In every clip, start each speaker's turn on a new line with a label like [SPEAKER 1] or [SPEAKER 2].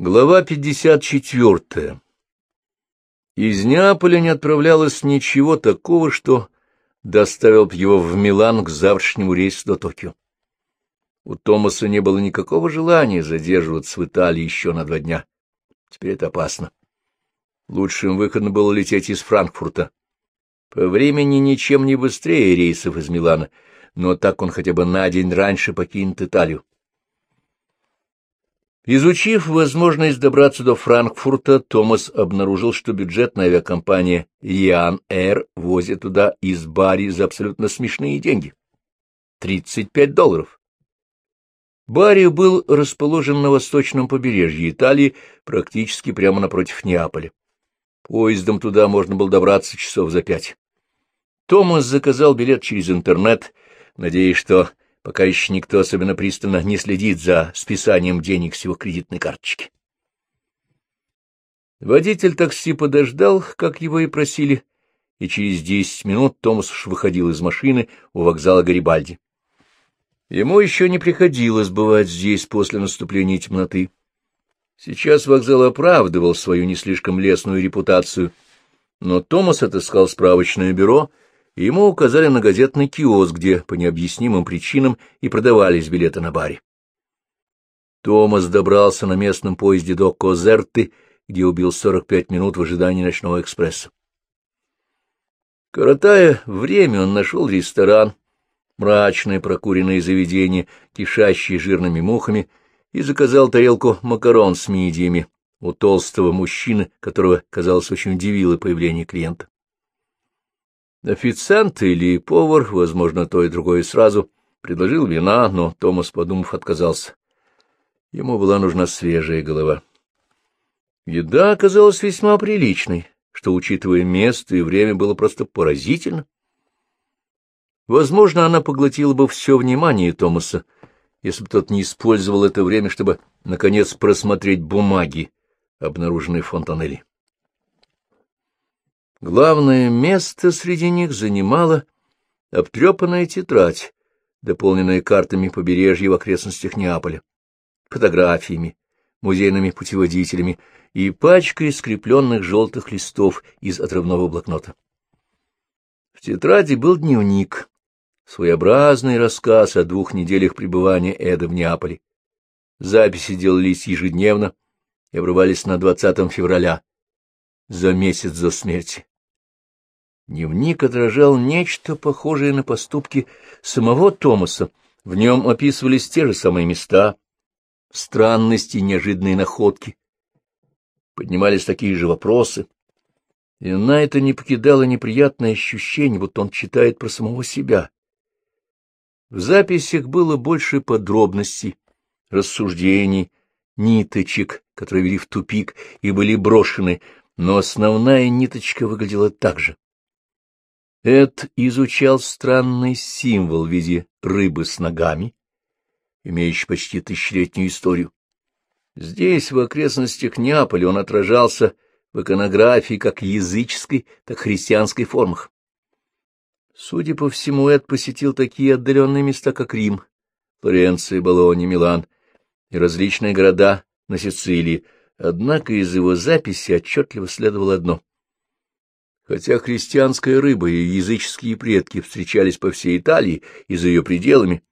[SPEAKER 1] Глава 54. Из Неаполя не отправлялось ничего такого, что доставил б его в Милан к завтрашнему рейсу до Токио. У Томаса не было никакого желания задерживаться в Италии еще на два дня. Теперь это опасно. Лучшим выходом было лететь из Франкфурта. По времени ничем не быстрее рейсов из Милана, но так он хотя бы на день раньше покинет Италию. Изучив возможность добраться до Франкфурта, Томас обнаружил, что бюджетная авиакомпания Ян Air возит туда из Бари за абсолютно смешные деньги — 35 долларов. Бари был расположен на восточном побережье Италии, практически прямо напротив Неаполя. Поездом туда можно было добраться часов за пять. Томас заказал билет через интернет, надеясь, что пока еще никто особенно пристально не следит за списанием денег с его кредитной карточки. Водитель такси подождал, как его и просили, и через десять минут Томас уж выходил из машины у вокзала Гарибальди. Ему еще не приходилось бывать здесь после наступления темноты. Сейчас вокзал оправдывал свою не слишком лестную репутацию, но Томас отыскал справочное бюро — ему указали на газетный киоск, где по необъяснимым причинам и продавались билеты на баре. Томас добрался на местном поезде до Козерты, где убил 45 минут в ожидании ночного экспресса. Коротая время, он нашел ресторан, мрачное прокуренное заведение, кишащее жирными мухами, и заказал тарелку макарон с мидиями у толстого мужчины, которого, казалось, очень удивило появление клиента. Официант или повар, возможно, то и другое сразу, предложил вина, но Томас, подумав, отказался. Ему была нужна свежая голова. Еда оказалась весьма приличной, что, учитывая место и время, было просто поразительно. Возможно, она поглотила бы все внимание Томаса, если бы тот не использовал это время, чтобы, наконец, просмотреть бумаги, обнаруженные в фонтанелли. Главное место среди них занимала обтрепанная тетрадь, дополненная картами побережья в окрестностях Неаполя, фотографиями, музейными путеводителями и пачкой скрепленных желтых листов из отрывного блокнота. В тетради был дневник, своеобразный рассказ о двух неделях пребывания Эда в Неаполе. Записи делались ежедневно и обрывались на 20 февраля, за месяц до смерти. Дневник отражал нечто похожее на поступки самого Томаса. В нем описывались те же самые места, странности неожиданные находки. Поднимались такие же вопросы. И на это не покидало неприятное ощущение, будто он читает про самого себя. В записях было больше подробностей, рассуждений, ниточек, которые вели в тупик и были брошены, но основная ниточка выглядела так же. Эд изучал странный символ в виде рыбы с ногами, имеющий почти тысячелетнюю историю. Здесь, в окрестностях Неаполя, он отражался в иконографии как языческой, так христианской формах. Судя по всему, Эд посетил такие отдаленные места, как Рим, Флоренция, Болонья, Милан и различные города на Сицилии, однако из его записи отчетливо следовало одно. Хотя христианская рыба и языческие предки встречались по всей Италии и за ее пределами,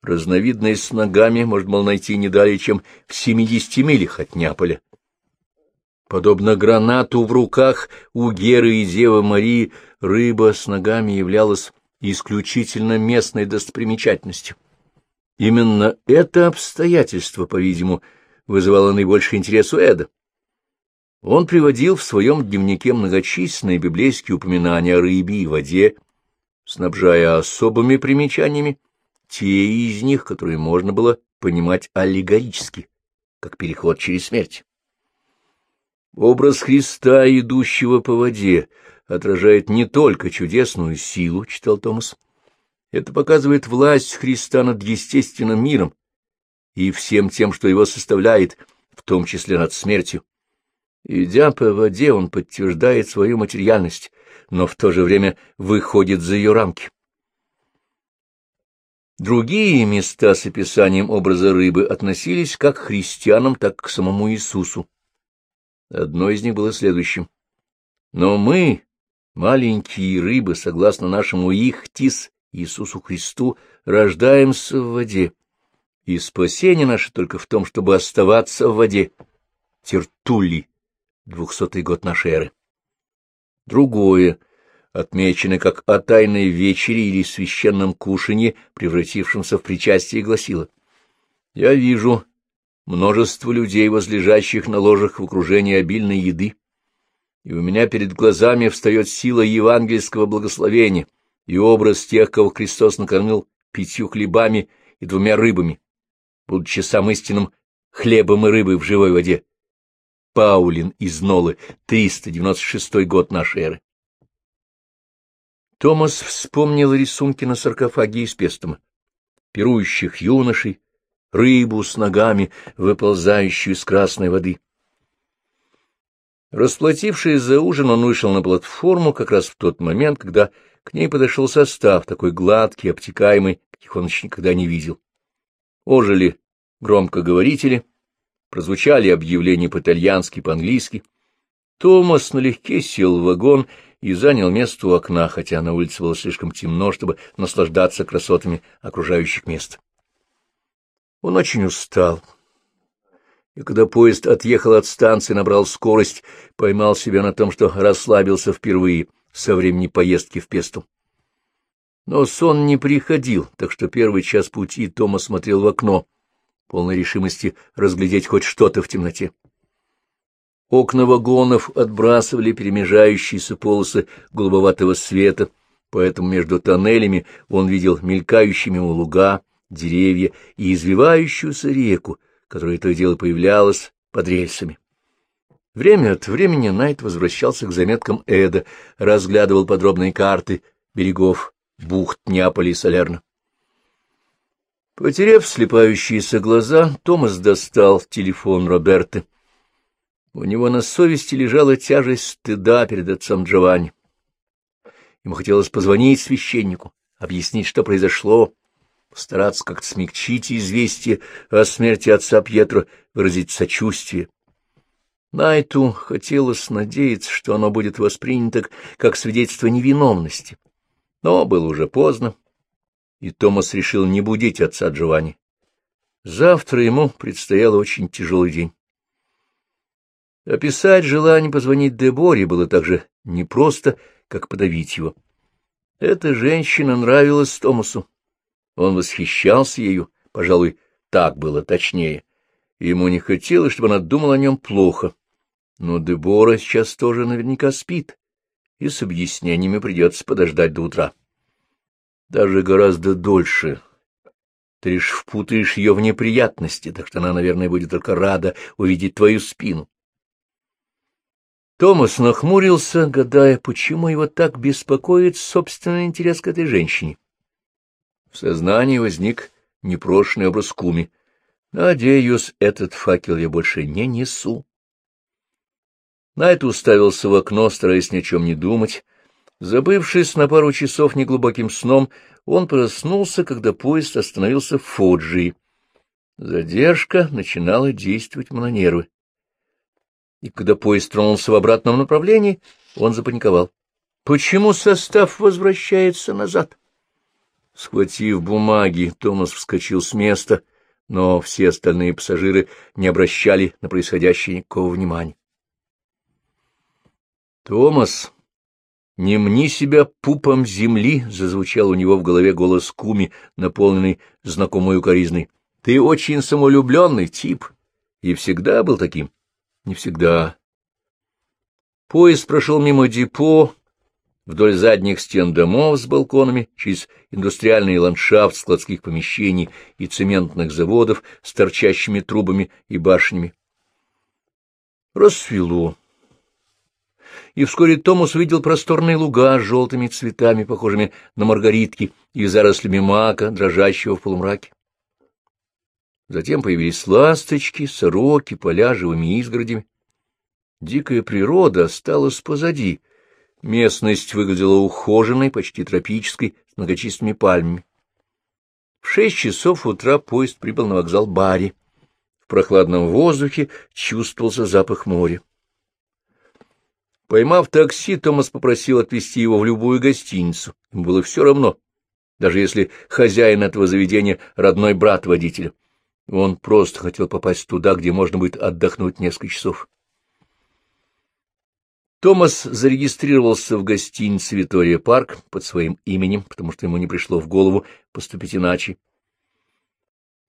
[SPEAKER 1] разновидность с ногами можно было найти не далее, чем в семидесяти милях от Неаполя. Подобно гранату в руках у Геры и Девы Марии, рыба с ногами являлась исключительно местной достопримечательностью. Именно это обстоятельство, по-видимому, вызывало наибольший интерес у Эда. Он приводил в своем дневнике многочисленные библейские упоминания о рыбе и воде, снабжая особыми примечаниями те из них, которые можно было понимать аллегорически, как переход через смерть. Образ Христа, идущего по воде, отражает не только чудесную силу, читал Томас, это показывает власть Христа над естественным миром и всем тем, что его составляет, в том числе над смертью. Идя по воде, он подтверждает свою материальность, но в то же время выходит за ее рамки. Другие места с описанием образа рыбы относились как к христианам, так и к самому Иисусу. Одно из них было следующим. Но мы, маленькие рыбы, согласно нашему Ихтис, Иисусу Христу, рождаемся в воде, и спасение наше только в том, чтобы оставаться в воде. Тертулли, двухсотый год нашей эры. Другое, отмеченное как о тайной вечере или священном кушанье, превратившемся в причастие, гласило «Я вижу множество людей, возлежащих на ложах в окружении обильной еды, и у меня перед глазами встает сила евангельского благословения и образ тех, кого Христос накормил пятью хлебами и двумя рыбами, будучи сам истинным хлебом и рыбой в живой воде. Паулин из Нолы, 396 год нашей эры. Томас вспомнил рисунки на саркофаге из Пестома, пирующих юношей, рыбу с ногами, выползающую из красной воды. Расплатившись за ужин, он вышел на платформу как раз в тот момент, когда к ней подошел состав, такой гладкий, обтекаемый, каких он еще никогда не видел. Ожили громкоговорители, прозвучали объявления по-итальянски, по-английски. Томас налегке сел в вагон и занял место у окна, хотя на улице было слишком темно, чтобы наслаждаться красотами окружающих мест. Он очень устал. И когда поезд отъехал от станции, набрал скорость, поймал себя на том, что расслабился впервые со времени поездки в Песту. Но сон не приходил, так что первый час пути Тома смотрел в окно, полной решимости разглядеть хоть что-то в темноте. Окна вагонов отбрасывали перемежающиеся полосы голубоватого света, поэтому между тоннелями он видел мелькающими мимо луга, деревья и извивающуюся реку, которая то и дело появлялась под рельсами. Время от времени Найт возвращался к заметкам Эда, разглядывал подробные карты берегов бухт Неаполя и Солерна. Потеряв слепающиеся глаза, Томас достал телефон Роберты. У него на совести лежала тяжесть стыда перед отцом Джованни. Ему хотелось позвонить священнику, объяснить, что произошло, стараться как-то смягчить известие о смерти отца Пьетро, выразить сочувствие. Найту хотелось надеяться, что оно будет воспринято как свидетельство невиновности. Но было уже поздно, и Томас решил не будить отца Джованни. Завтра ему предстоял очень тяжелый день. Описать желание позвонить Деборе было так же непросто, как подавить его. Эта женщина нравилась Томасу. Он восхищался ею, пожалуй, так было точнее. Ему не хотелось, чтобы она думала о нем плохо. Но Дебора сейчас тоже наверняка спит, и с объяснениями придется подождать до утра. Даже гораздо дольше. Ты лишь впутаешь ее в неприятности, так что она, наверное, будет только рада увидеть твою спину. Томас нахмурился, гадая, почему его так беспокоит собственный интерес к этой женщине. В сознании возник непрошенный образ Куми. Надеюсь, этот факел я больше не несу. Найт уставился в окно, стараясь ни о чем не думать. Забывшись на пару часов неглубоким сном, он проснулся, когда поезд остановился в Фоджии. Задержка начинала действовать ему на нервы. И когда поезд тронулся в обратном направлении, он запаниковал. Почему состав возвращается назад? Схватив бумаги, Томас вскочил с места, но все остальные пассажиры не обращали на происходящее никакого внимания. «Томас, не мни себя пупом земли!» — зазвучал у него в голове голос Куми, наполненный знакомой укоризной. «Ты очень самолюбленный тип, и всегда был таким». «Не всегда». Поезд прошел мимо депо, вдоль задних стен домов с балконами, через индустриальный ландшафт складских помещений и цементных заводов с торчащими трубами и башнями. Рассвело. И вскоре Томас увидел просторные луга с желтыми цветами, похожими на маргаритки, и зарослями мака, дрожащего в полумраке. Затем появились ласточки, сороки, поля живыми изгородями. Дикая природа осталась позади, Местность выглядела ухоженной, почти тропической, с многочисленными пальмами. В шесть часов утра поезд прибыл на вокзал Барри. В прохладном воздухе чувствовался запах моря. Поймав такси, Томас попросил отвезти его в любую гостиницу. Ему было все равно, даже если хозяин этого заведения — родной брат водителя. Он просто хотел попасть туда, где можно будет отдохнуть несколько часов. Томас зарегистрировался в гостинице «Витория Парк» под своим именем, потому что ему не пришло в голову поступить иначе.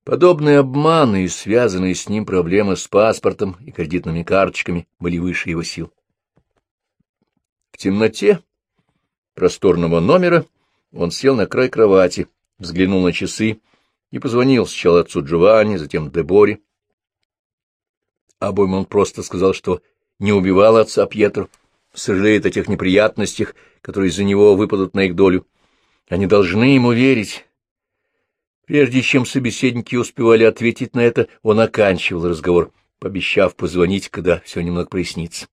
[SPEAKER 1] Подобные обманы и связанные с ним проблемы с паспортом и кредитными карточками были выше его сил. Темноте просторного номера он сел на край кровати, взглянул на часы и позвонил сначала отцу Джованни, затем Деборе. Обоим он просто сказал, что не убивал отца Пьетро, сожалеет о тех неприятностях, которые из-за него выпадут на их долю. Они должны ему верить. Прежде чем собеседники успевали ответить на это, он оканчивал разговор, пообещав позвонить, когда все немного прояснится.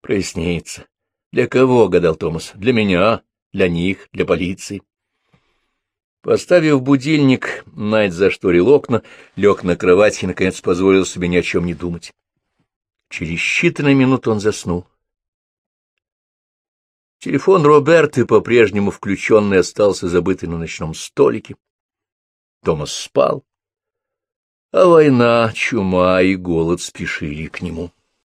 [SPEAKER 1] Прояснится. Для кого, — гадал Томас, — для меня, для них, для полиции. Поставив будильник, Найт зашторил окна, лег на кровать и, наконец, позволил себе ни о чем не думать. Через считанные минуты он заснул. Телефон Роберты, по-прежнему включенный, остался забытый на ночном столике. Томас спал, а война, чума и голод спешили к нему.